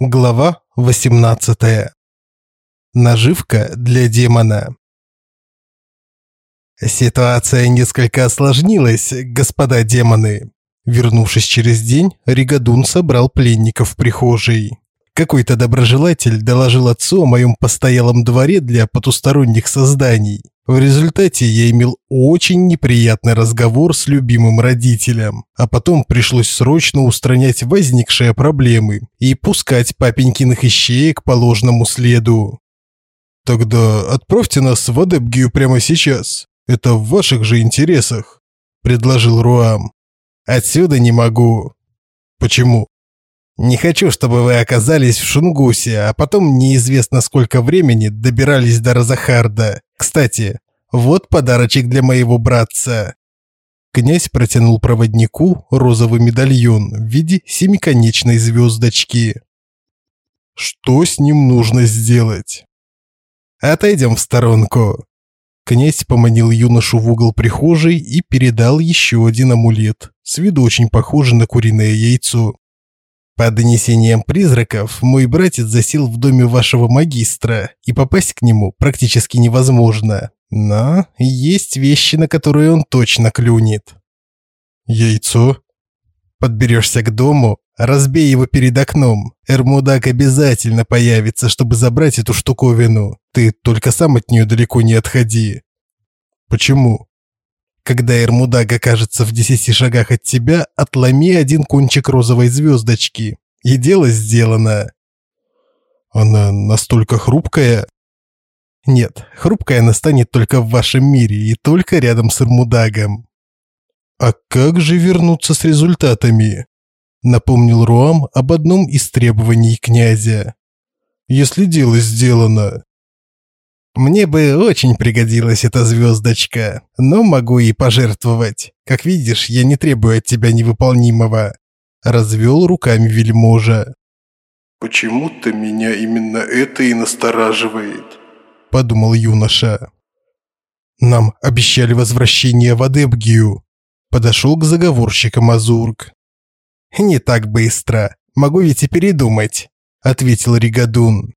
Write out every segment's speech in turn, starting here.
Глава 18. Наживка для демона. Ситуация несколько осложнилась, господа демоны. Вернувшись через день, Ригадун собрал пленников в прихожей. Какой-то доброжелатель доложил отцу о моем постоялом дворе для потусторонних созданий. В результате я имел очень неприятный разговор с любимым родителем, а потом пришлось срочно устранять возникшие проблемы и пускать папенькиных ищеек по ложному следу. Тогда отправьте нас в Адепгию прямо сейчас. Это в ваших же интересах, предложил Руам. Отсюда не могу. Почему? Не хочу, чтобы вы оказались в Шунгусе, а потом неизвестно сколько времени добирались до Розахарда. Кстати, вот подарочек для моего братца. Князь протянул проводнику розовый медальон в виде семиконечной звездочки. Что с ним нужно сделать? Отойдем в сторонку. Князь поманил юношу в угол прихожей и передал еще один амулет, с виду очень похожий на куриное яйцо. По донесениям призраков, мой братец засел в доме вашего магистра, и попасть к нему практически невозможно. Но есть вещи, на которые он точно клюнет. Яйцо? Подберешься к дому, разбей его перед окном. Эрмудак обязательно появится, чтобы забрать эту штуковину. Ты только сам от нее далеко не отходи. Почему? Когда Эрмудаг окажется в десяти шагах от тебя, отломи один кончик розовой звездочки. И дело сделано. Она настолько хрупкая? Нет, хрупкая она станет только в вашем мире и только рядом с Эрмудагом. А как же вернуться с результатами? Напомнил Руам об одном из требований князя. Если дело сделано. Мне бы очень пригодилась эта звездочка, но могу и пожертвовать. Как видишь, я не требую от тебя невыполнимого. Развел руками вельможа. Почему-то меня именно это и настораживает, подумал юноша. Нам обещали возвращение в Адебгию. Подошел к заговорщикам Азург. Не так быстро. Могу ведь и передумать, ответил Ригадун.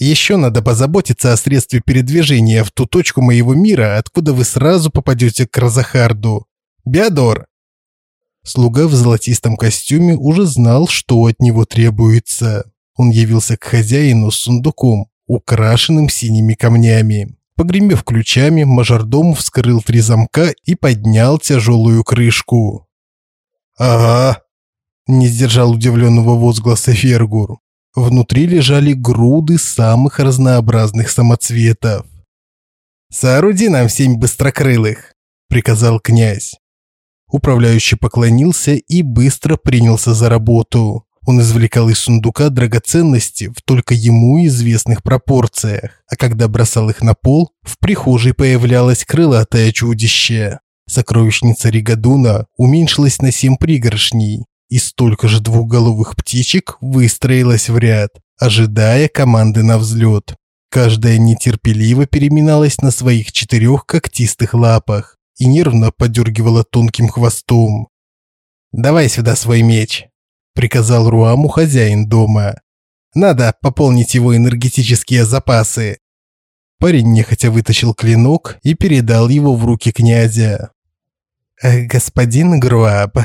Еще надо позаботиться о средстве передвижения в ту точку моего мира, откуда вы сразу попадете к Разахарду. Биадор. Слуга в золотистом костюме уже знал, что от него требуется. Он явился к хозяину с сундуком, украшенным синими камнями. Погремев ключами, мажордом вскрыл три замка и поднял тяжелую крышку. «Ага!» – не сдержал удивленного возгласа Фергур. Внутри лежали груды самых разнообразных самоцветов. «Сооруди нам семь быстрокрылых», – приказал князь. Управляющий поклонился и быстро принялся за работу. Он извлекал из сундука драгоценности в только ему известных пропорциях, а когда бросал их на пол, в прихожей появлялось крылатое чудище. Сокровищница Ригадуна уменьшилась на семь пригоршней, и столько же двухголовых птичек выстроилось в ряд, ожидая команды на взлет. Каждая нетерпеливо переминалась на своих четырех когтистых лапах и нервно подергивала тонким хвостом. «Давай сюда свой меч», – приказал Руаму хозяин дома. «Надо пополнить его энергетические запасы». Парень нехотя вытащил клинок и передал его в руки князя. «Э, «Господин Груаб»,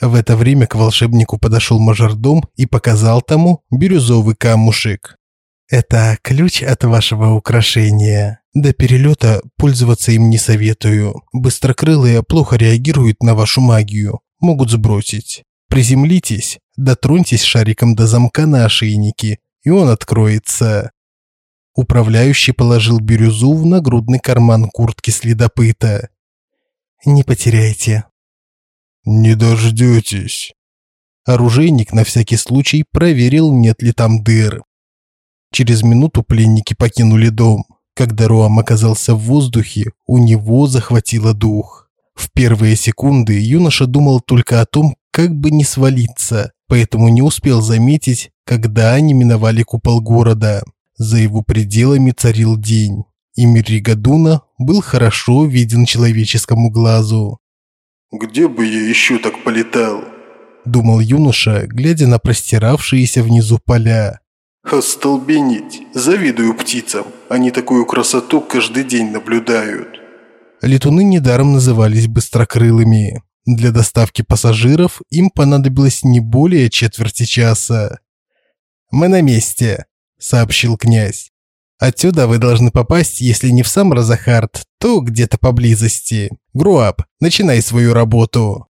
в это время к волшебнику подошел мажордом и показал тому бирюзовый камушек. «Это ключ от вашего украшения. До перелета пользоваться им не советую. Быстрокрылые плохо реагируют на вашу магию, могут сбросить. Приземлитесь, дотроньтесь шариком до замка на ошейнике, и он откроется». Управляющий положил бирюзу в нагрудный карман куртки следопыта. «Не потеряйте, «Не дождетесь». Оружейник на всякий случай проверил, нет ли там дыр. Через минуту пленники покинули дом. Когда Роам оказался в воздухе, у него захватило дух. В первые секунды юноша думал только о том, как бы не свалиться, поэтому не успел заметить, когда они миновали купол города. За его пределами царил день, и мир Ригадуна был хорошо виден человеческому глазу. Где бы я еще так полетал? думал юноша, глядя на простиравшиеся внизу поля. «Остолбенеть! Завидую птицам, они такую красоту каждый день наблюдают». Летуны недаром назывались быстрокрылыми. Для доставки пассажиров им понадобилось не более четверти часа. «Мы на месте», – сообщил князь. «Отсюда вы должны попасть, если не в сам Розахард, то где-то поблизости. Груап, начинай свою работу».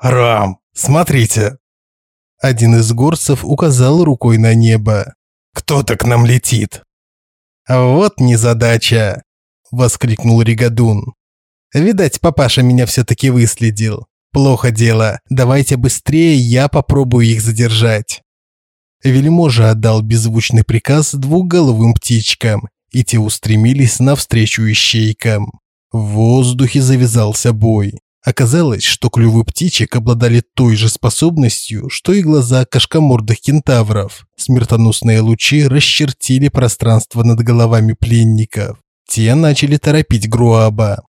«Рам, смотрите!» Один из горцев указал рукой на небо. «Кто-то к нам летит!» «Вот незадача!» – воскликнул Ригадун. «Видать, папаша меня все-таки выследил. Плохо дело. Давайте быстрее, я попробую их задержать». Вельможа отдал беззвучный приказ двухголовым птичкам, и те устремились навстречу ищейкам. В воздухе завязался бой. Оказалось, что клювы птичек обладали той же способностью, что и глаза кошкомордых кентавров. Смертоносные лучи расчертили пространство над головами пленников. Те начали торопить Груаба.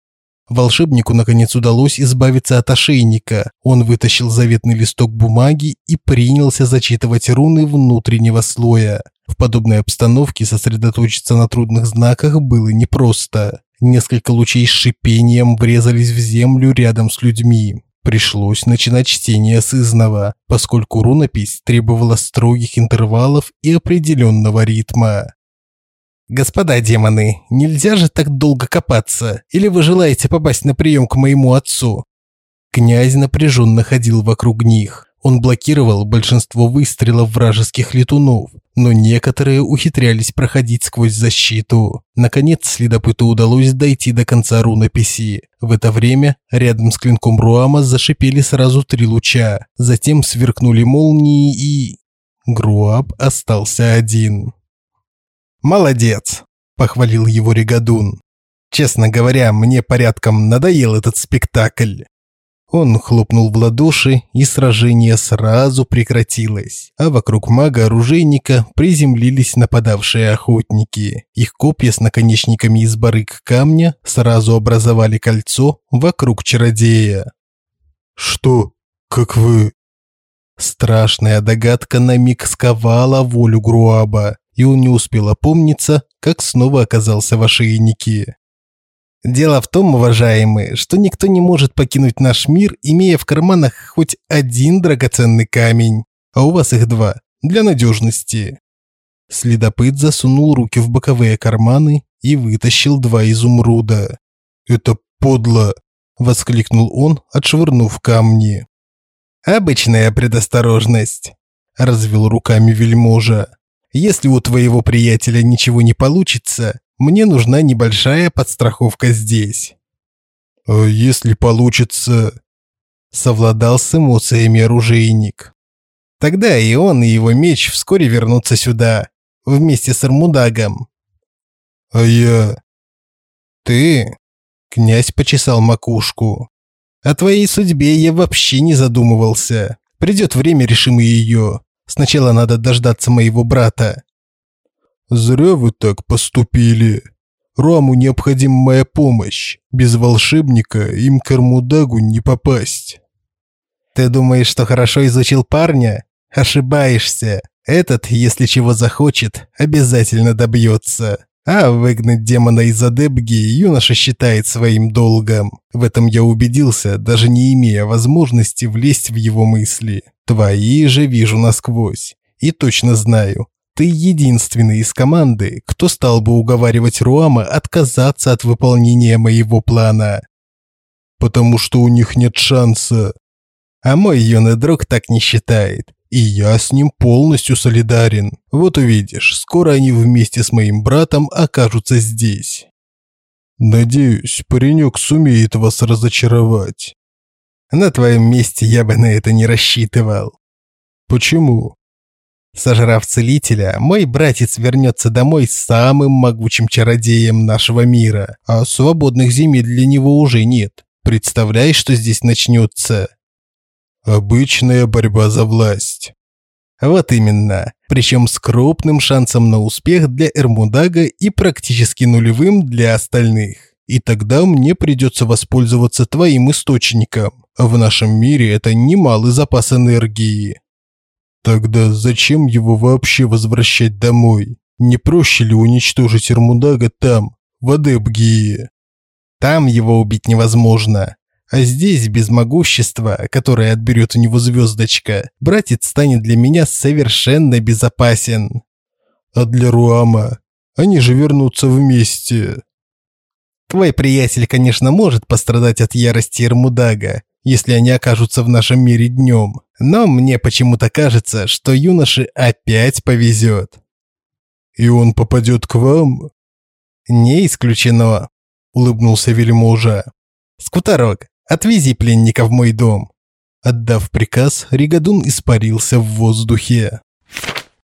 Волшебнику наконец удалось избавиться от ошейника. Он вытащил заветный листок бумаги и принялся зачитывать руны внутреннего слоя. В подобной обстановке сосредоточиться на трудных знаках было непросто. Несколько лучей с шипением врезались в землю рядом с людьми. Пришлось начинать чтение с изного, поскольку рунопись требовала строгих интервалов и определенного ритма. «Господа демоны, нельзя же так долго копаться, или вы желаете попасть на прием к моему отцу?» Князь напряженно ходил вокруг них. Он блокировал большинство выстрелов вражеских летунов, но некоторые ухитрялись проходить сквозь защиту. Наконец, следопыту удалось дойти до конца рунописи. В это время рядом с клинком Руама зашипели сразу три луча, затем сверкнули молнии и... Груаб остался один. «Молодец!» – похвалил его Ригадун. «Честно говоря, мне порядком надоел этот спектакль». Он хлопнул в ладоши, и сражение сразу прекратилось, а вокруг мага-оружейника приземлились нападавшие охотники. Их копья с наконечниками из барык камня сразу образовали кольцо вокруг чародея. «Что? Как вы?» Страшная догадка на миг сковала волю Груаба и он не успел опомниться, как снова оказался в ошейнике. Дело в том, уважаемые, что никто не может покинуть наш мир, имея в карманах хоть один драгоценный камень, а у вас их два, для надежности. Следопыт засунул руки в боковые карманы и вытащил два изумруда. «Это подло!» – воскликнул он, отшвырнув камни. «Обычная предосторожность», – развел руками вельможа. Если у твоего приятеля ничего не получится, мне нужна небольшая подстраховка здесь. А если получится, совладал с эмоциями оружейник. Тогда и он, и его меч вскоре вернутся сюда, вместе с Армудагом. А я... Ты? Князь почесал макушку. О твоей судьбе я вообще не задумывался. Придет время, решим и ее. Сначала надо дождаться моего брата. Зря вы так поступили. Раму необходима моя помощь. Без волшебника им к Армудагу не попасть. Ты думаешь, что хорошо изучил парня? Ошибаешься. Этот, если чего захочет, обязательно добьется. А выгнать демона из Адебги юноша считает своим долгом. В этом я убедился, даже не имея возможности влезть в его мысли. Твои же вижу насквозь. И точно знаю, ты единственный из команды, кто стал бы уговаривать Руама отказаться от выполнения моего плана. Потому что у них нет шанса. А мой юный друг так не считает. И я с ним полностью солидарен. Вот увидишь, скоро они вместе с моим братом окажутся здесь. Надеюсь, паренек сумеет вас разочаровать. На твоем месте я бы на это не рассчитывал. Почему? Сожрав целителя, мой братец вернется домой самым могучим чародеем нашего мира, а свободных земель для него уже нет. Представляешь, что здесь начнется? Обычная борьба за власть. Вот именно. Причем с крупным шансом на успех для Эрмудага и практически нулевым для остальных. И тогда мне придется воспользоваться твоим источником. в нашем мире это немалый запас энергии. Тогда зачем его вообще возвращать домой? Не проще ли уничтожить Эрмудага там, в Адепгии? Там его убить невозможно. А здесь, без могущества, которое отберет у него звездочка, братец станет для меня совершенно безопасен. А для Руама? Они же вернутся вместе. Твой приятель, конечно, может пострадать от ярости Эрмудага, если они окажутся в нашем мире днем. Но мне почему-то кажется, что юноше опять повезет. И он попадет к вам? Не исключено, улыбнулся вельможа. Скуторок, отвези пленника в мой дом. Отдав приказ, Ригадун испарился в воздухе.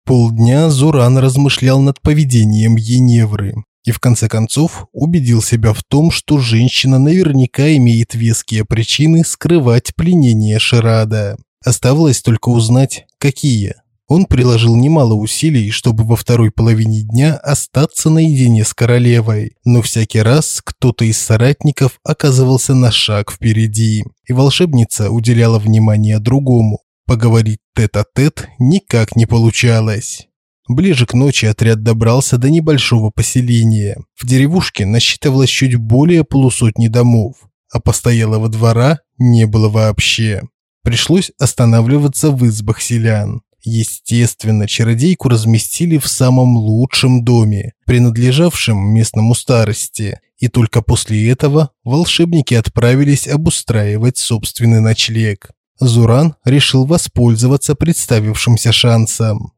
Полдня Зуран размышлял над поведением Еневры и в конце концов убедил себя в том, что женщина наверняка имеет веские причины скрывать пленение Ширада. Оставалось только узнать, какие. Он приложил немало усилий, чтобы во второй половине дня остаться наедине с королевой, но всякий раз кто-то из соратников оказывался на шаг впереди, и волшебница уделяла внимание другому. Поговорить тет-а-тет -тет никак не получалось. Ближе к ночи отряд добрался до небольшого поселения. В деревушке насчитывалось чуть более полусотни домов, а постоялого двора не было вообще. Пришлось останавливаться в избах селян. Естественно, чародейку разместили в самом лучшем доме, принадлежавшем местному старости, и только после этого волшебники отправились обустраивать собственный ночлег. Зуран решил воспользоваться представившимся шансом.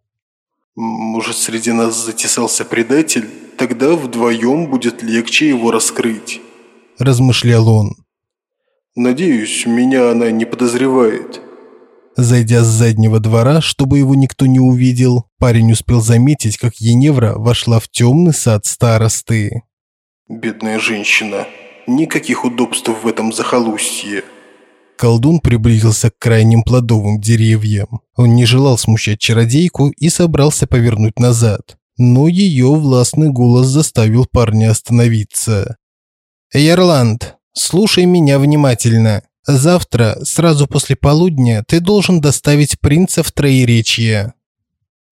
«Может, среди нас затесался предатель? Тогда вдвоем будет легче его раскрыть», – размышлял он. «Надеюсь, меня она не подозревает». Зайдя с заднего двора, чтобы его никто не увидел, парень успел заметить, как Еневра вошла в темный сад старосты. «Бедная женщина. Никаких удобств в этом захолустье». Колдун приблизился к крайним плодовым деревьям. Он не желал смущать чародейку и собрался повернуть назад. Но ее властный голос заставил парня остановиться. «Эйрланд, слушай меня внимательно. Завтра, сразу после полудня, ты должен доставить принца в Троеречье».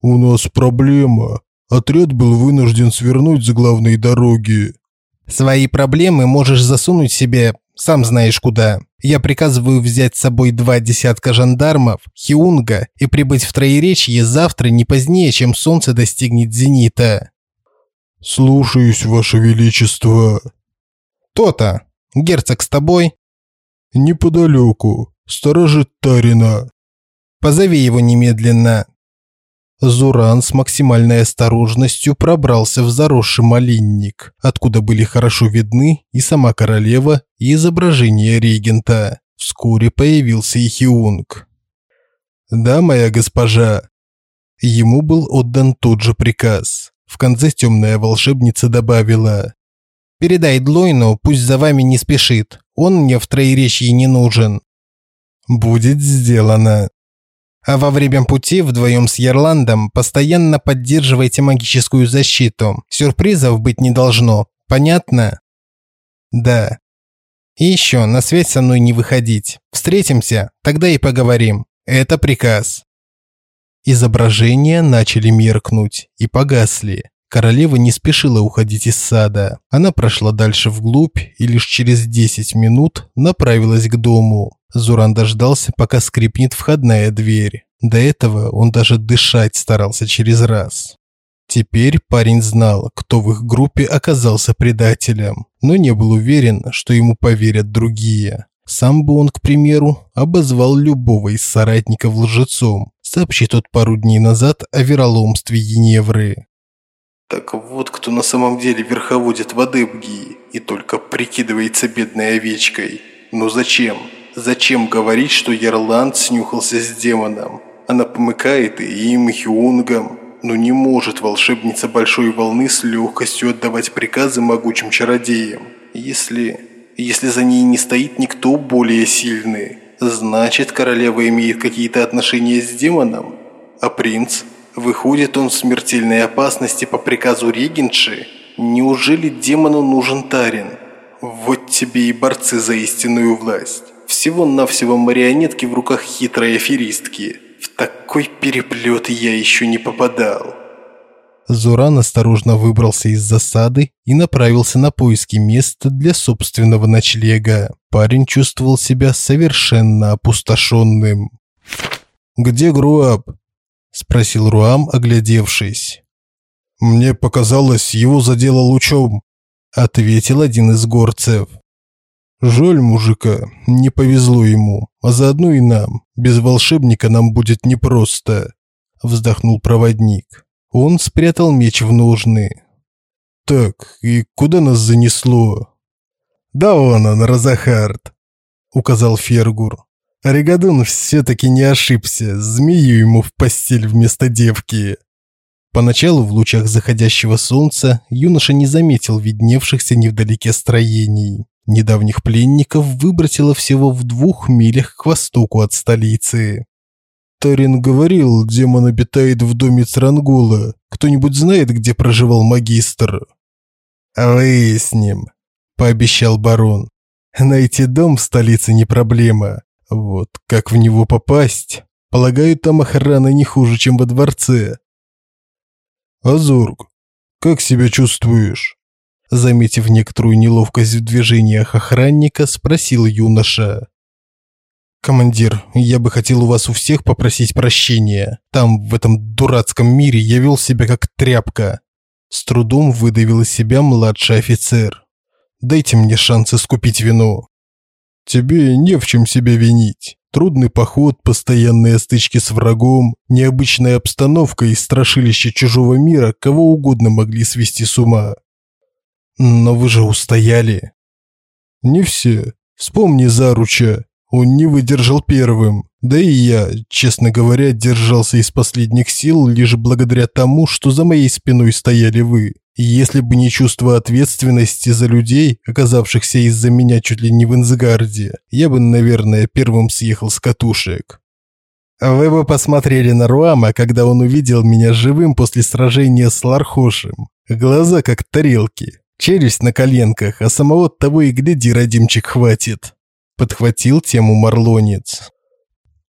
«У нас проблема. Отряд был вынужден свернуть с главной дороги». «Свои проблемы можешь засунуть себе, сам знаешь куда. Я приказываю взять с собой два десятка жандармов, хиунга и прибыть в Троеречье завтра не позднее, чем солнце достигнет зенита». «Слушаюсь, Ваше Величество». «То-то. Герцог с тобой?» «Неподалеку. Сторожит Тарина». «Позови его немедленно». Зуран с максимальной осторожностью пробрался в заросший малинник, откуда были хорошо видны и сама королева, и изображение регента. Вскоре появился и Хиунг. «Да, моя госпожа». Ему был отдан тот же приказ. В конце темная волшебница добавила «Передай Длойну, пусть за вами не спешит. Он мне в троеречье не нужен». «Будет сделано». А во время пути вдвоем с Ярландом постоянно поддерживайте магическую защиту. Сюрпризов быть не должно. Понятно? Да. И еще, на связь со мной не выходить. Встретимся, тогда и поговорим. Это приказ. Изображения начали меркнуть и погасли. Королева не спешила уходить из сада. Она прошла дальше вглубь и лишь через 10 минут направилась к дому. Зуран дождался, пока скрипнет входная дверь. До этого он даже дышать старался через раз. Теперь парень знал, кто в их группе оказался предателем, но не был уверен, что ему поверят другие. Сам бы он, к примеру, обозвал любого из соратников лжецом, сообщит тот пару дней назад о вероломстве Еневры. Так вот, кто на самом деле верховодит в Адебгии и только прикидывается бедной овечкой. Ну зачем? Зачем говорить, что Ярланд снюхался с демоном? Она помыкает и им, и Хиунгам. Но не может волшебница Большой Волны с легкостью отдавать приказы могучим чародеям. Если... если за ней не стоит никто более сильный, значит королева имеет какие-то отношения с демоном? А принц? Выходит, он в смертельной опасности по приказу регенши? Неужели демону нужен Тарин? Вот тебе и борцы за истинную власть. Всего-навсего марионетки в руках хитрой аферистки. В такой переплет я еще не попадал. Зуран осторожно выбрался из засады и направился на поиски места для собственного ночлега. Парень чувствовал себя совершенно опустошенным. «Где Груаб?» – спросил Руам, оглядевшись. «Мне показалось, его задело лучом», – ответил один из горцев. «Жаль мужика, не повезло ему, а заодно и нам. Без волшебника нам будет непросто», – вздохнул проводник. Он спрятал меч в ножны. «Так, и куда нас занесло?» «Да вон он, Розахард», – указал Фергур. Ригадун все-таки не ошибся, змею ему в постель вместо девки. Поначалу в лучах заходящего солнца юноша не заметил видневшихся невдалеке строений. Недавних пленников выбросило всего в двух милях к востоку от столицы. Тарин говорил, демон обитает в доме Црангула. Кто-нибудь знает, где проживал магистр? Выясним, пообещал барон. Найти дом в столице не проблема. Вот как в него попасть? Полагаю, там охрана не хуже, чем во дворце. Азург, как себя чувствуешь? Заметив некоторую неловкость в движениях охранника, спросил юноша. «Командир, я бы хотел у вас у всех попросить прощения. Там, в этом дурацком мире, я вел себя как тряпка». С трудом выдавил из себя младший офицер. «Дайте мне шанс искупить вину». «Тебе не в чем себя винить. Трудный поход, постоянные стычки с врагом, необычная обстановка и страшилище чужого мира кого угодно могли свести с ума. Но вы же устояли. Не все. Вспомни Заруча. Он не выдержал первым. Да и я, честно говоря, держался из последних сил лишь благодаря тому, что за моей спиной стояли вы. И если бы не чувство ответственности за людей, оказавшихся из-за меня чуть ли не в Инсгарде, я бы, наверное, первым съехал с катушек. Вы бы посмотрели на Руама, когда он увидел меня живым после сражения с Лархошем. Глаза как тарелки, челюсть на коленках, а самого того и гляди, родимчик хватит подхватил тему Марлонец.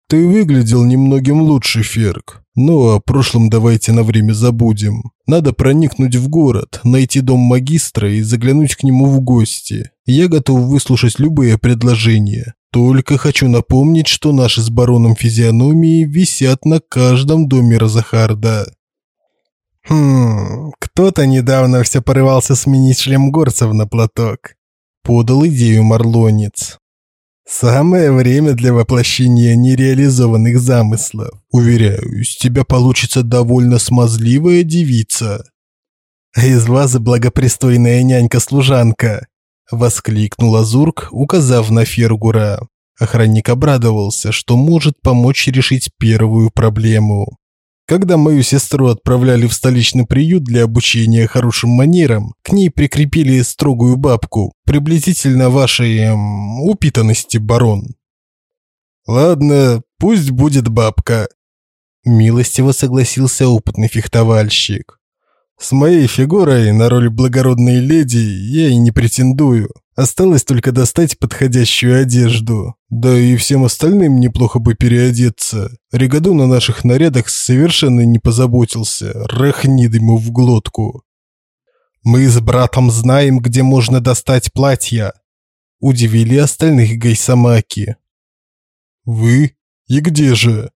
Ты выглядел немногим лучше, Ферк. Но о прошлом давайте на время забудем. Надо проникнуть в город, найти дом магистра и заглянуть к нему в гости. Я готов выслушать любые предложения. Только хочу напомнить, что наши с бароном физиономии висят на каждом доме Розахарда. Хм, кто-то недавно все порывался сменить шлем горцев на платок. Подал идею Марлонец. Самое время для воплощения нереализованных замыслов. Уверяю, из тебя получится довольно смазливая девица. А из вас благопристойная нянька-служанка, воскликнул Азурк, указав на Фергура. Охранник обрадовался, что может помочь решить первую проблему. Когда мою сестру отправляли в столичный приют для обучения хорошим манерам, к ней прикрепили строгую бабку, приблизительно вашей эм, упитанности, барон. Ладно, пусть будет бабка, милостиво согласился опытный фехтовальщик. С моей фигурой на роль благородной леди я и не претендую. Осталось только достать подходящую одежду. Да и всем остальным неплохо бы переодеться. Регаду на наших нарядах совершенно не позаботился. Рахнид ему в глотку. Мы с братом знаем, где можно достать платья. Удивили остальных гайсамаки. Вы? И где же?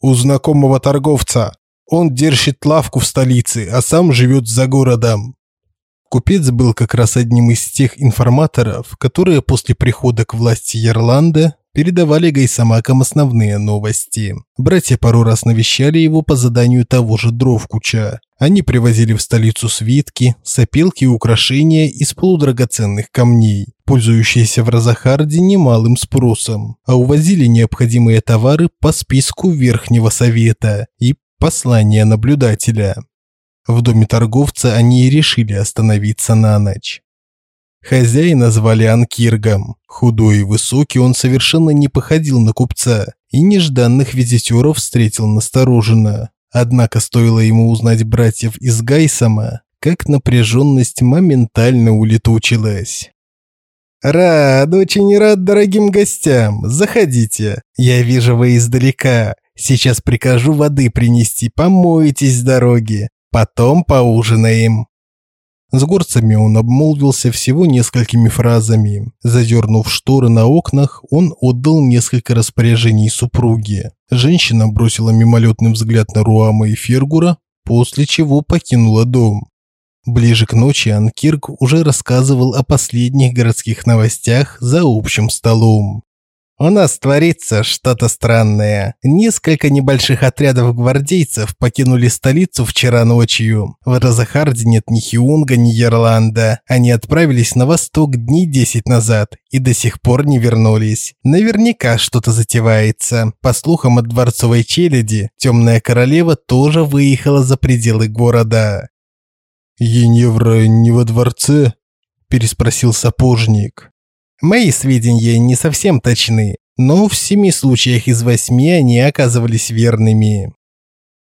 У знакомого торговца. Он держит лавку в столице, а сам живет за городом. Купец был как раз одним из тех информаторов, которые после прихода к власти Ярланда передавали Гайсамакам основные новости. Братья пару раз навещали его по заданию того же Дровкуча. Они привозили в столицу свитки, сопелки и украшения из полудрагоценных камней, пользующиеся в Разахарде немалым спросом, а увозили необходимые товары по списку Верхнего Совета и послания наблюдателя. В доме торговца они и решили остановиться на ночь. Хозяина звали Анкиргом. Худой и высокий, он совершенно не походил на купца и нежданных визитеров встретил настороженно. Однако стоило ему узнать братьев из Гайсама, как напряженность моментально улетучилась. «Рад, очень рад дорогим гостям. Заходите. Я вижу вы издалека. Сейчас прикажу воды принести, помойтесь с дороги. Потом поужинаем». С горцами он обмолвился всего несколькими фразами. Задернув шторы на окнах, он отдал несколько распоряжений супруге. Женщина бросила мимолетный взгляд на Руама и Фергура, после чего покинула дом. Ближе к ночи Анкирк уже рассказывал о последних городских новостях за общим столом. У нас творится что-то странное. Несколько небольших отрядов гвардейцев покинули столицу вчера ночью. В Розахарде нет ни Хиунга, ни Ерланда. Они отправились на восток дней десять назад и до сих пор не вернулись. Наверняка что-то затевается. По слухам от дворцовой челяди, Темная Королева тоже выехала за пределы города. «Еневра не во дворце?» – переспросил сапожник. Мои сведения не совсем точны, но в семи случаях из восьми они оказывались верными.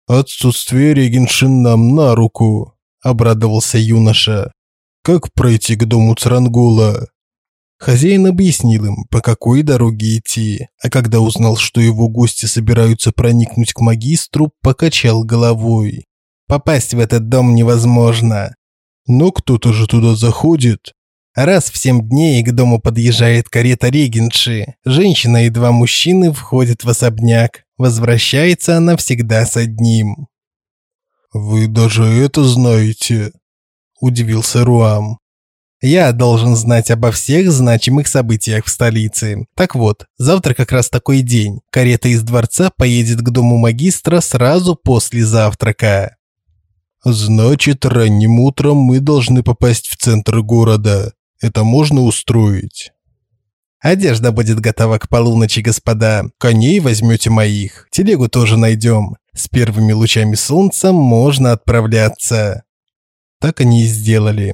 «Отсутствие регеншин нам на руку», – обрадовался юноша. «Как пройти к дому Црангула?» Хозяин объяснил им, по какой дороге идти, а когда узнал, что его гости собираются проникнуть к магистру, покачал головой. Попасть в этот дом невозможно. Но кто-то же туда заходит. Раз в семь дней к дому подъезжает карета регенши. Женщина и два мужчины входят в особняк. Возвращается она всегда с одним. «Вы даже это знаете?» – удивился Руам. «Я должен знать обо всех значимых событиях в столице. Так вот, завтра как раз такой день. Карета из дворца поедет к дому магистра сразу после завтрака». Значит, ранним утром мы должны попасть в центр города. Это можно устроить? Одежда будет готова к полуночи, господа. Коней возьмете моих. Телегу тоже найдем. С первыми лучами солнца можно отправляться. Так они и сделали.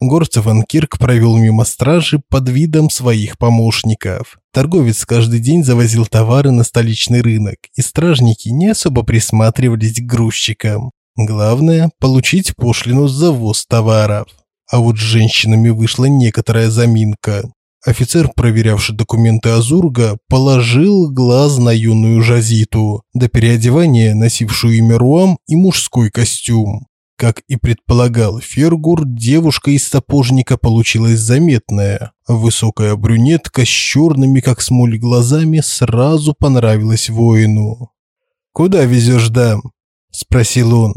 Горцев Анкирк провел мимо стражи под видом своих помощников. Торговец каждый день завозил товары на столичный рынок, и стражники не особо присматривались к грузчикам. Главное – получить пошлину за ввоз товаров. А вот с женщинами вышла некоторая заминка. Офицер, проверявший документы Азурга, положил глаз на юную Жазиту, до переодевания носившую имя Руам и мужской костюм. Как и предполагал Фергур, девушка из сапожника получилась заметная. Высокая брюнетка с черными, как смоль, глазами сразу понравилась воину. «Куда везешь дам?» – спросил он.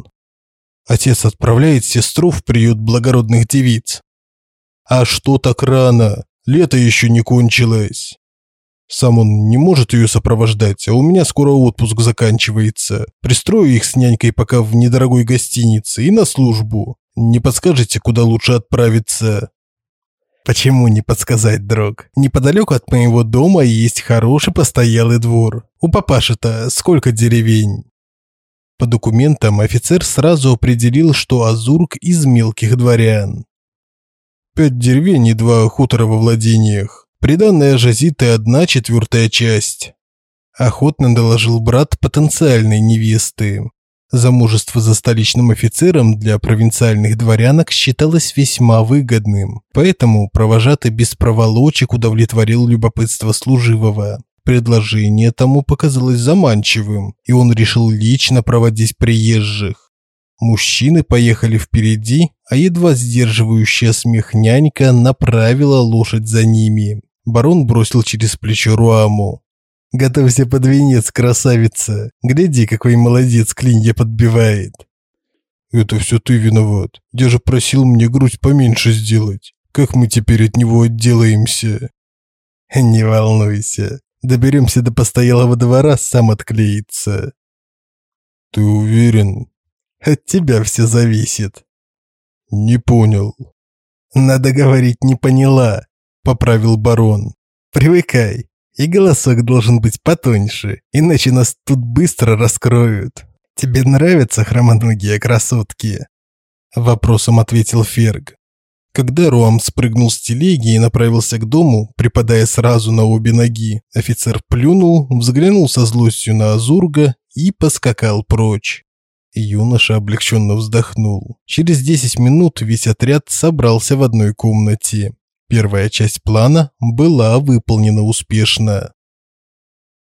Отец отправляет сестру в приют благородных девиц. А что так рано? Лето еще не кончилось. Сам он не может ее сопровождать, а у меня скоро отпуск заканчивается. Пристрою их с нянькой пока в недорогой гостинице и на службу. Не подскажете, куда лучше отправиться? Почему не подсказать, друг? Неподалеку от моего дома есть хороший постоялый двор. У папаши-то сколько деревень? По документам офицер сразу определил, что Азурк из мелких дворян. Пять деревень и два хутора во владениях. Приданная Жазиты одна четвертая часть. Охотно доложил брат потенциальной невесты. Замужество за столичным офицером для провинциальных дворянок считалось весьма выгодным, поэтому провожатый без проволочек удовлетворил любопытство служивого. Предложение тому показалось заманчивым, и он решил лично проводить приезжих. Мужчины поехали впереди, а едва сдерживающая смех нянька направила лошадь за ними. Барон бросил через плечо Руаму. «Готовься под венец, красавица! Гляди, какой молодец клинья подбивает!» «Это все ты виноват. Я же просил мне грудь поменьше сделать. Как мы теперь от него отделаемся?» «Не волнуйся. Доберемся до постоялого двора, сам отклеится. Ты уверен? От тебя все зависит. Не понял. Надо говорить не поняла, поправил барон. Привыкай. И голосок должен быть потоньше, иначе нас тут быстро раскроют. Тебе нравятся хромоногие красотки? Вопросом ответил Ферг. Когда Руам спрыгнул с телеги и направился к дому, припадая сразу на обе ноги, офицер плюнул, взглянул со злостью на Азурга и поскакал прочь. Юноша облегченно вздохнул. Через 10 минут весь отряд собрался в одной комнате. Первая часть плана была выполнена успешно.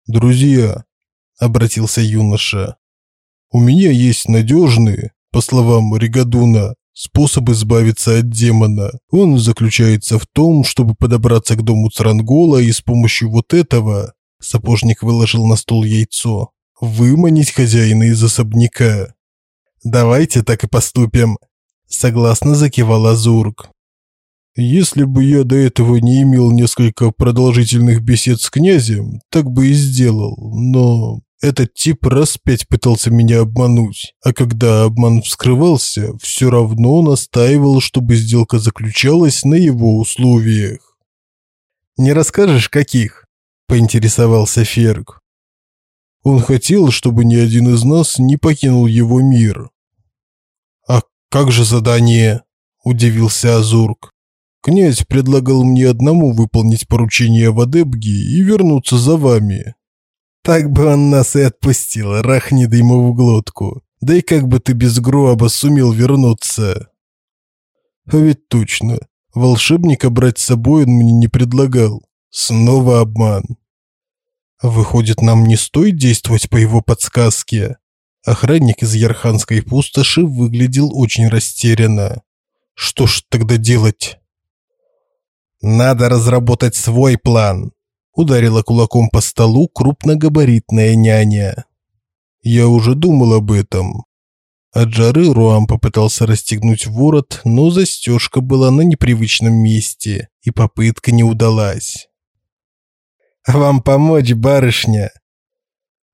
«Друзья», – обратился юноша, – «у меня есть надежные, по словам Ригадуна, способ избавиться от демона. Он заключается в том, чтобы подобраться к дому Црангола и с помощью вот этого...» Сапожник выложил на стол яйцо. «Выманить хозяина из особняка». «Давайте так и поступим», – согласно закивал Азург. Если бы я до этого не имел несколько продолжительных бесед с князем, так бы и сделал, но этот тип раз пять пытался меня обмануть, а когда обман вскрывался, все равно настаивал, чтобы сделка заключалась на его условиях. «Не расскажешь, каких?» – поинтересовался Ферг. Он хотел, чтобы ни один из нас не покинул его мир. «А как же задание?» – удивился Азурк. Князь предлагал мне одному выполнить поручение в Адебге и вернуться за вами. Так бы он нас и отпустил, рахни да ему в глотку. Да и как бы ты без гроба сумел вернуться? А ведь точно, волшебника брать с собой он мне не предлагал. Снова обман. Выходит, нам не стоит действовать по его подсказке. Охранник из Ярханской пустоши выглядел очень растерянно. Что ж тогда делать? Надо разработать свой план. Ударила кулаком по столу крупногабаритная няня. Я уже думал об этом. От жары Руам попытался расстегнуть ворот, но застежка была на непривычном месте, и попытка не удалась. «Вам помочь, барышня?»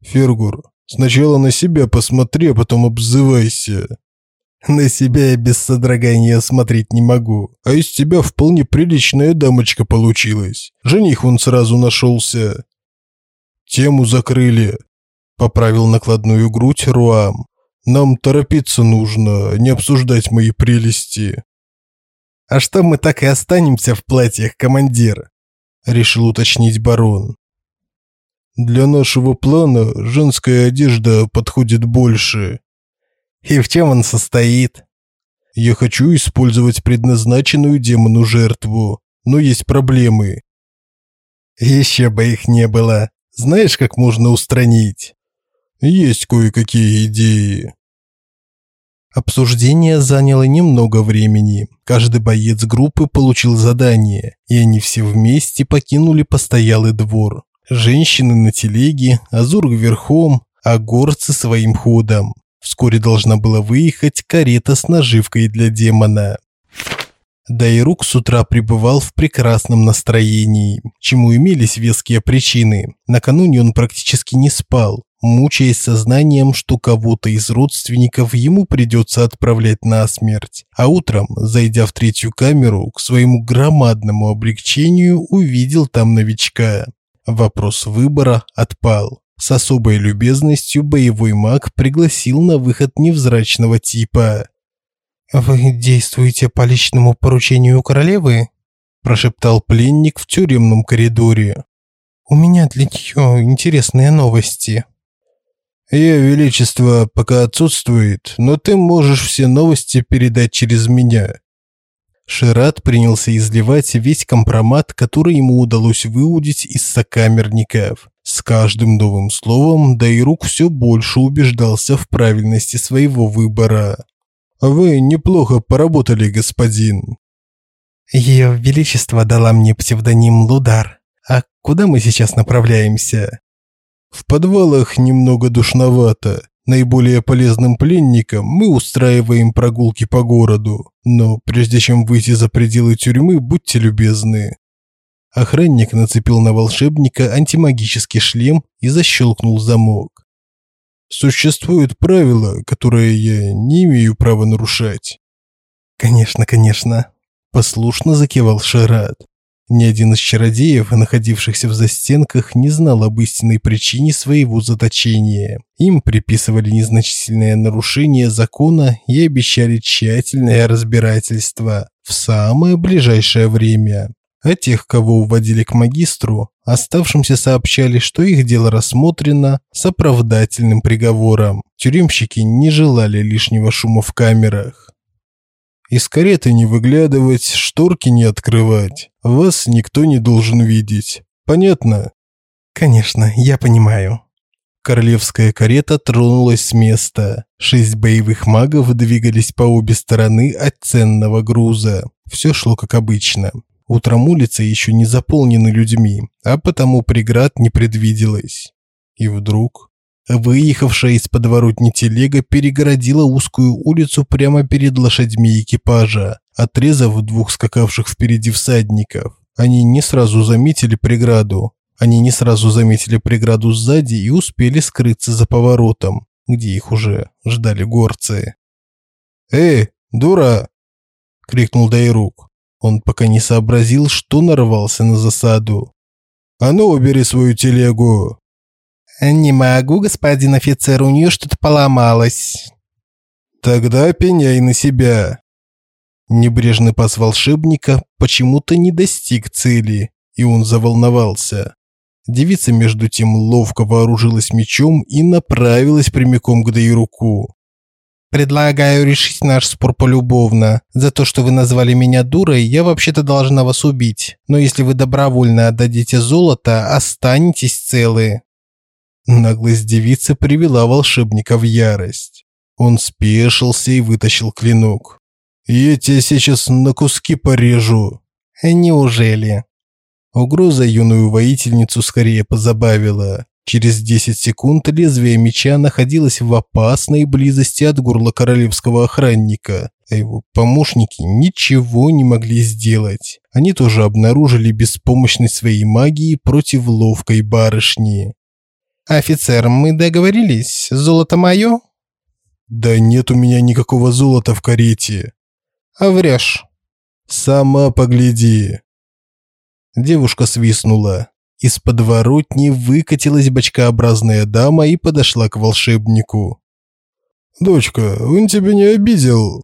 «Фергур, сначала на себя посмотри, а потом обзывайся», на себя я без содрогания смотреть не могу. А из тебя вполне приличная дамочка получилась. Жених он сразу нашелся. Тему закрыли. Поправил накладную грудь Руам. Нам торопиться нужно, не обсуждать мои прелести. А что мы так и останемся в платьях, командир? Решил уточнить барон. Для нашего плана женская одежда подходит больше. И в чем он состоит? Я хочу использовать предназначенную демону жертву, но есть проблемы. Еще бы их не было. Знаешь, как можно устранить? Есть кое-какие идеи. Обсуждение заняло немного времени. Каждый боец группы получил задание, и они все вместе покинули постоялый двор. Женщины на телеге, Азург верхом, а горцы своим ходом. Вскоре должна была выехать карета с наживкой для демона. Дайрук с утра пребывал в прекрасном настроении, чему имелись веские причины. Накануне он практически не спал, мучаясь сознанием, что кого-то из родственников ему придется отправлять на смерть. А утром, зайдя в третью камеру, к своему громадному облегчению увидел там новичка. Вопрос выбора отпал. С особой любезностью боевой маг пригласил на выход невзрачного типа. «Вы действуете по личному поручению королевы?» – прошептал пленник в тюремном коридоре. «У меня для нее интересные новости». «Ее величество пока отсутствует, но ты можешь все новости передать через меня». Шират принялся изливать весь компромат, который ему удалось выудить из сокамерников. С каждым новым словом Дайрук все больше убеждался в правильности своего выбора. «Вы неплохо поработали, господин». «Ее Величество дала мне псевдоним Лудар. А куда мы сейчас направляемся?» «В подвалах немного душновато. Наиболее полезным пленникам мы устраиваем прогулки по городу. Но прежде чем выйти за пределы тюрьмы, будьте любезны, Охранник нацепил на волшебника антимагический шлем и защелкнул замок. Существуют правила, которые я не имею права нарушать. Конечно, конечно, послушно закивал Шарат. Ни один из чародеев, находившихся в застенках, не знал об истинной причине своего заточения. Им приписывали незначительные нарушения закона и обещали тщательное разбирательство в самое ближайшее время. А тех, кого уводили к магистру, оставшимся сообщали, что их дело рассмотрено с оправдательным приговором. Тюремщики не желали лишнего шума в камерах. Из кареты не выглядывать, шторки не открывать. Вас никто не должен видеть. Понятно? Конечно, я понимаю. Королевская карета тронулась с места. Шесть боевых магов двигались по обе стороны от ценного груза. Все шло как обычно. Утром улицы еще не заполнены людьми, а потому преград не предвиделось. И вдруг выехавшая из подворотни телега перегородила узкую улицу прямо перед лошадьми экипажа, отрезав двух скакавших впереди всадников. Они не сразу заметили преграду. Они не сразу заметили преграду сзади и успели скрыться за поворотом, где их уже ждали горцы. «Эй, дура!» – крикнул Дайрук. Он пока не сообразил, что нарвался на засаду. «А ну, убери свою телегу!» «Не могу, господин офицер, у нее что-то поломалось». «Тогда пеняй на себя». Небрежный пас волшебника почему-то не достиг цели, и он заволновался. Девица между тем ловко вооружилась мечом и направилась прямиком к Дейруку. Предлагаю решить наш спор полюбовно. За то, что вы назвали меня дурой, я вообще-то должна вас убить. Но если вы добровольно отдадите золото, останетесь целы. Наглость девицы привела волшебника в ярость. Он спешился и вытащил клинок. «Я тебя сейчас на куски порежу». «Неужели?» Угроза юную воительницу скорее позабавила. Через 10 секунд лезвие меча находилось в опасной близости от горла королевского охранника, а его помощники ничего не могли сделать. Они тоже обнаружили беспомощность своей магии против ловкой барышни. «Офицер, мы договорились? Золото мое?» «Да нет у меня никакого золота в карете». «А врешь». «Сама погляди». Девушка свистнула. Из подворотни выкатилась бочкообразная дама и подошла к волшебнику. «Дочка, он тебя не обидел?»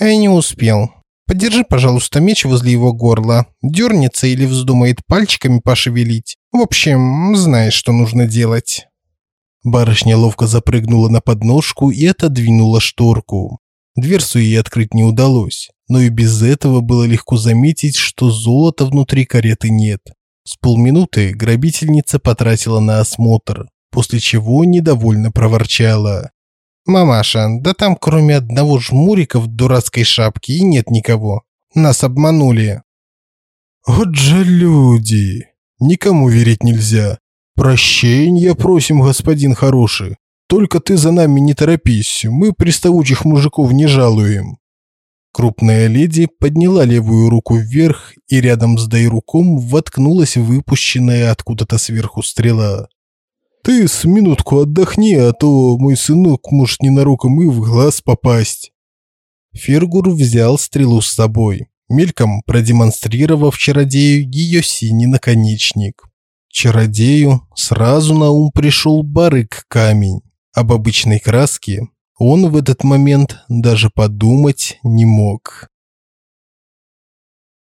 «Я не успел. Подержи, пожалуйста, меч возле его горла. Дернется или вздумает пальчиками пошевелить. В общем, знаешь, что нужно делать». Барышня ловко запрыгнула на подножку и отодвинула шторку. Дверцу ей открыть не удалось, но и без этого было легко заметить, что золота внутри кареты нет. С полминуты грабительница потратила на осмотр, после чего недовольно проворчала. «Мамаша, да там кроме одного жмурика в дурацкой шапке и нет никого. Нас обманули». «Вот же люди! Никому верить нельзя. Прощения просим, господин хороший. Только ты за нами не торопись, мы приставучих мужиков не жалуем». Крупная леди подняла левую руку вверх, и рядом с Дайруком воткнулась выпущенная откуда-то сверху стрела. «Ты с минутку отдохни, а то мой сынок может ненароком и в глаз попасть». Фергур взял стрелу с собой, мельком продемонстрировав чародею ее синий наконечник. Чародею сразу на ум пришел барык-камень. Об обычной краске он в этот момент даже подумать не мог.